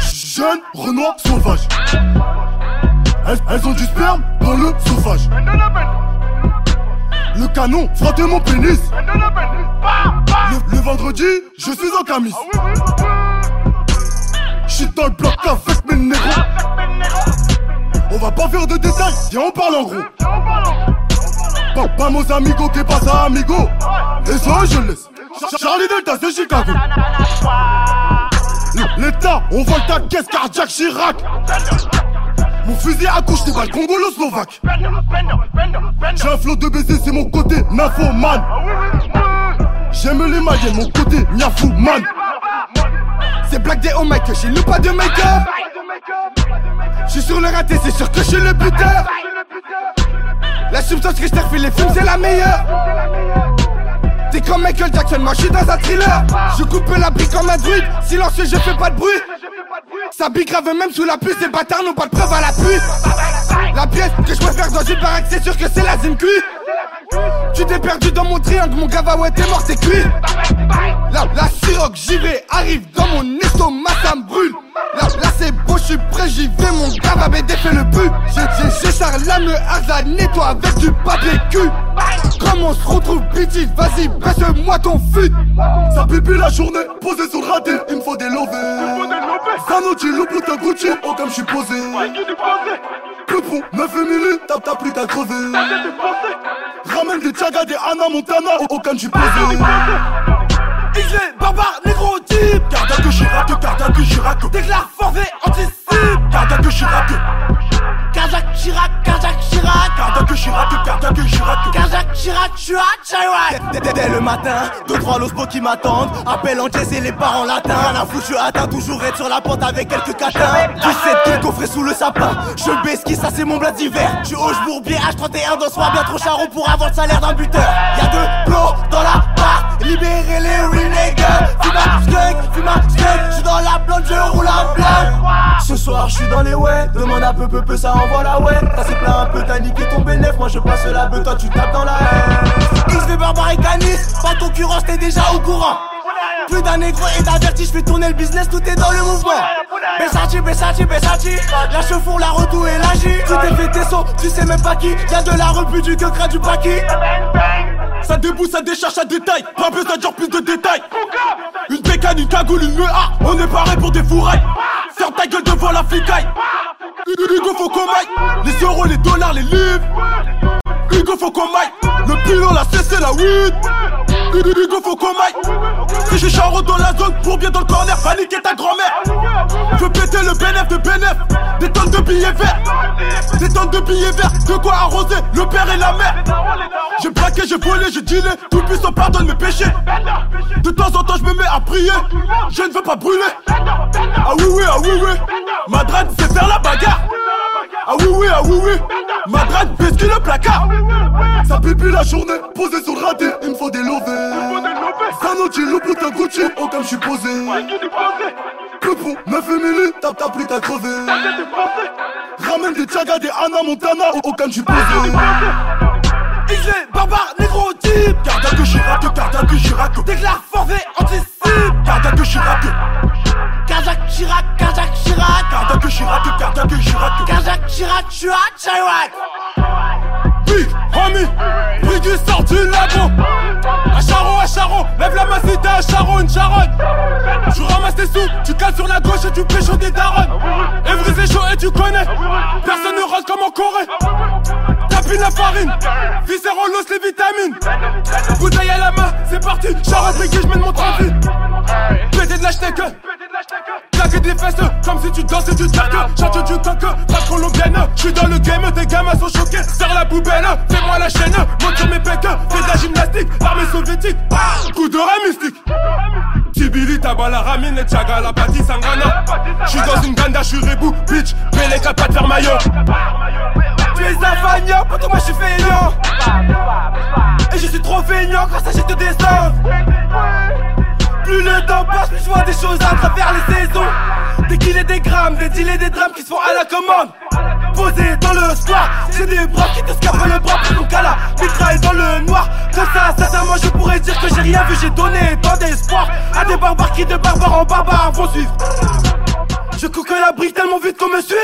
Jeune Renoir sauvage. Elles, ont du sperme dans le sauvage. Le canon frappait mon pénis. Le, vendredi, je suis en camis J'suis dans le bloc avec mes négros. On va pas faire de détails et on parle en gros. Vamos amigos, que pasa amigo? Je laisse. Charlie Delta, c'est Chicago. L'État, on vole ta caisse cardiaque Chirac. Mon fusil accouche des balles congolo-slovaque. J'ai un flot de baiser, c'est mon côté man. J'aime les mailles, mon côté man. C'est Black Day au mic, j'ai le pas de make-up. J'suis sur le raté, c'est sûr que je suis le buteur. La substance que je t'ai les films, c'est la meilleure. T'es comme Michael Jackson, moi je suis dans un thriller. Je coupe la brique comme un druide, silencieux, je fais pas de bruit. Ça bique grave même sous la puce, ces bâtards n'ont pas de preuve à la puce. La pièce que je préfère dans une baraque, c'est sûr que c'est la Zimcu. Tu t'es perdu dans mon triangle, mon gava ouais t'es mort, t'es cuit. La, la j'y vais, arrive dans mon estomac, ça me brûle. Suis prêt, j'y vais, mon gars va fait le but. J'ai Charles le hasard, nettoie avec du papier cul. Comment on se retrouve, bitch, vas-y, baisse-moi ton fut. Ça pipi la journée, posé sur le raté, il me faut des lovés. Sanochi, le putain Gucci, oh comme je suis posé. Le pont, 9 minutes, tape ta plus qu'à crever. Ramène des Tchaga, des Anna Montana, oh comme je suis posé. Islé, barbare, négro type Garde garde que Chirac Déclare forfait, anticipe Garde que Chirac Kazak Chirac, Kazak Chirac. Garde que Chirac, que Chirac Kazak Chirac, Chirac, Chirac Dès le matin, deux trois lospo qui m'attendent. Appel en jazz et les parents latins. Rien à foutre, je atteint toujours être sur la pente avec quelques catins. Tu sais tout coffret sous le sapin. Je baisse qui ça c'est mon blas d'hiver. Je hoche bourbier H31 dans soir bien trop charron pour avoir le salaire d'un buteur. Y'a deux plots dans la part Libérez les renegades. Fuma skunk, fuma skunk soir j'suis dans les ouais Demande un peu peu peu ça envoie la ouais T'as c'est plein un peu t'as niqué ton bénéf Moi je passe la beuh toi tu tapes dans la haine XV barbare et canis Pas concurrence t'es déjà au courant plus d'un négro et d'averti, je fais tourner le business, tout est dans le mouvement. Bessachi, Bessachi, Bessachi, la chefour, la redoue et la J. Tu t'es fait tes sauts, tu sais même pas qui. Y'a de la repu du que du paquis. Ça débouche, ça décharge, ça détaille. Besoin de dire plus de détails. Une bécane, une cagoule, une mea. On est paré pour des fourrailles. Ferme ta gueule devant la flicaille. Hugo faut qu'on Les euros, les dollars, les livres. Hugo faut qu'on Le pilon, la cessé, la weed. Hugo faut qu'on Si j'ai charron dans la zone, pour bien dans le corner, paniquer ta grand-mère. Veux péter le bénéf de bénéf. Des tonnes de billets verts. Billets verts. De quoi arroser le père et la mère. J'ai braqué, j'ai volé, j'ai dealé. Tout puissant pardonne mes péchés. De temps en temps, je me mets à prier. Je ne veux pas brûler. Ah oui, oui, ah oui, oui. Madrid, c'est faire la bagarre. Ah oui, oui, ah oui, oui. Madrid, biscuit le placard. Ça pipi la journée, posé sur le raté. Il me faut des lovés. Sanochi, le putain Gucci. Oh, comme je suis posé. Pont, 9 minutes, tape ta plus t'as crevé. Ramène des Tchaga, des Anna Montana. Je suis posé. Islé, barbare, négro type. Chirac, garde que Chirac. Déclare forfait, anticipe. Tes sous, tu cales sur la gauche et tu pécho des darons Evry c'est chaud et tu connais. Personne ne rase comme en Corée. Tapine la farine, viscérolos les vitamines. Bouteille à la main, c'est parti, charron je mène mon transit Pété de la Des fesses comme si tu dansais du tac. Chante du coq, rap colombienne J'suis dans le game, tes gamins sont choqués. Serre la poubelle, fais-moi la chaîne. Monte sur mes pecs, fais de la gymnastique. Armée soviétique, coup de rat mystique. Tibili, la ramine et Tchaga, la pâtisse sangana. J'suis dans une ganda, j'suis rebou, bitch. Bélé capable de faire maillot Tu es un fagnon, pour moi j'suis feignant. Et je suis trop feignant quand ça j'ai de descendre plus le temps passe, plus je vois des choses à travers les saisons. Des kills des grammes, des deals des drames qui se font à la commande. posé dans le square. J'ai des bras qui te scapent le bras pour ton cala. Mitraille dans le noir. Comme ça, sincèrement, je pourrais dire que j'ai rien vu. J'ai donné tant d'espoir à des barbares qui de barbares en barbares vont suivre. Je couque la brique tellement vite qu'on me suit.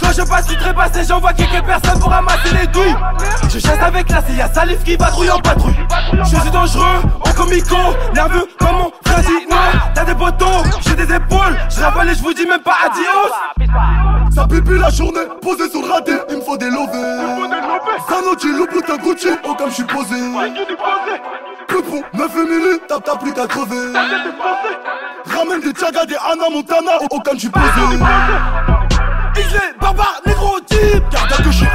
Quand je passe, je trépasse et j'envoie quelques personnes pour ramasser les douilles. Je chasse avec la y'a Salif qui patrouille en patrouille. Je suis dangereux, comico, nerveux comme mon frère non. T'as des bottons, j'ai des épaules, je ravale et je vous dis même pas adios. Ça pue la journée, posé sur le raté, il me faut des lovés. Sanochi, le putain Gucci, oh comme je suis posé. Peupon, 9 minutes, t'as t'as plus qu'à crever. Ramène des Tchaga, des Anna Montana, oh comme je suis posé. Islé, barbare, négro, type Garde que Chirac,